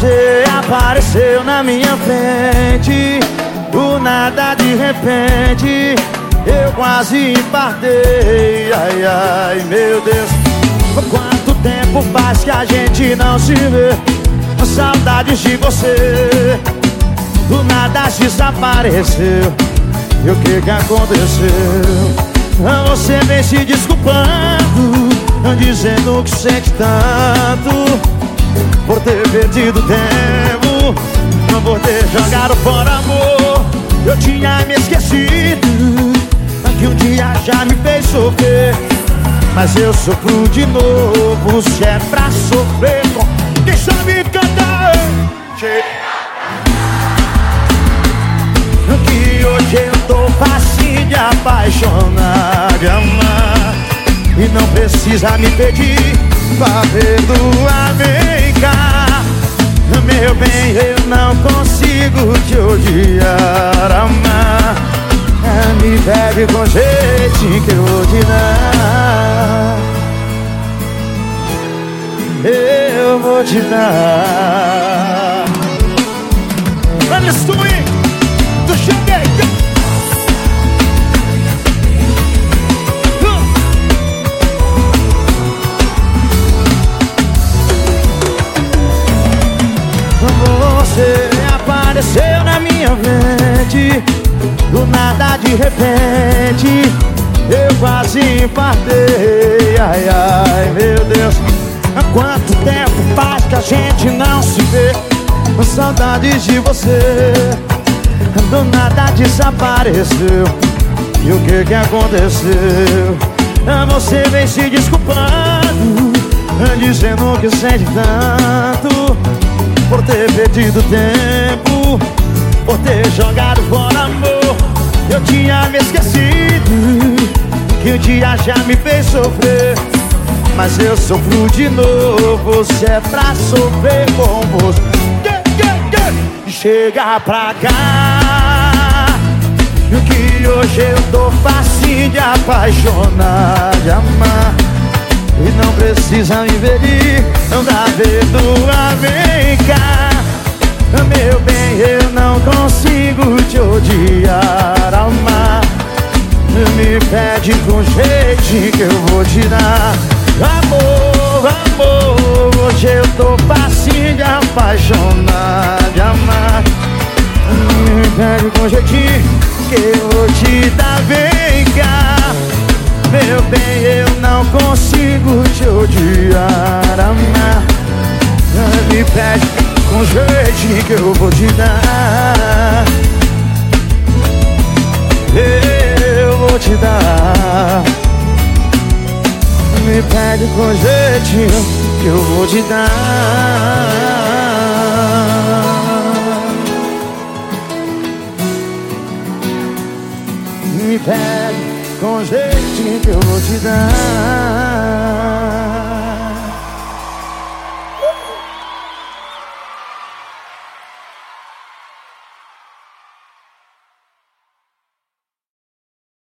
Você apareceu na minha frente Do nada de repente Eu quase partei Ai, ai, meu Deus. Quanto tempo faz que a gente não se vê? Saudades de você Do nada desapareceu. E o que que aconteceu? Você vem se desculpando Dizendo que sente tanto. Por ter perdido tempo Não por ter jogado fora amor. Eu tinha me esquecido Que um dia já me fez sofrer. Mas eu sofro de novo Se é pra sofrer com quem cantar tô fácil de apaixonar, de amar E não precisa me pedir. Pra perdoar, vem cá Meu bem, eu não consigo te odiar, amar Me pede com jeito que eu vou te dar Eu vou te dar. Olha isso, Do nada de repente Eu quase infartei Ai, ai, meu Deus Há quanto tempo faz que a gente não se vê? Saudades de você Do nada desapareceu. E o que que aconteceu? Você vem se desculpando Dizendo que sente tanto por ter perdido tempo Por ter jogado fora amor. Eu tinha me esquecido Que um dia já me fez sofrer. Mas eu sofro de novo Se é pra sofrer com você. Chega pra cá. Que hoje eu tô fácil de apaixonar De amar. E não precisa me ver não dá perdoa, vem cá. Meu bem, eu não que eu vou te dar. Amor, amor, hoje eu tô fácil de apaixonar, de amar. Me pede com jeitinho que eu vou te dar, vem cá. Meu bem, eu não consigo te odiar, amar. Me pede com jeito que eu vou te dar. Eu vou te dar pede com jeitinho que eu vou te dar. Me pede com jeitinho que eu vou te dar